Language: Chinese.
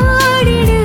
爱的力。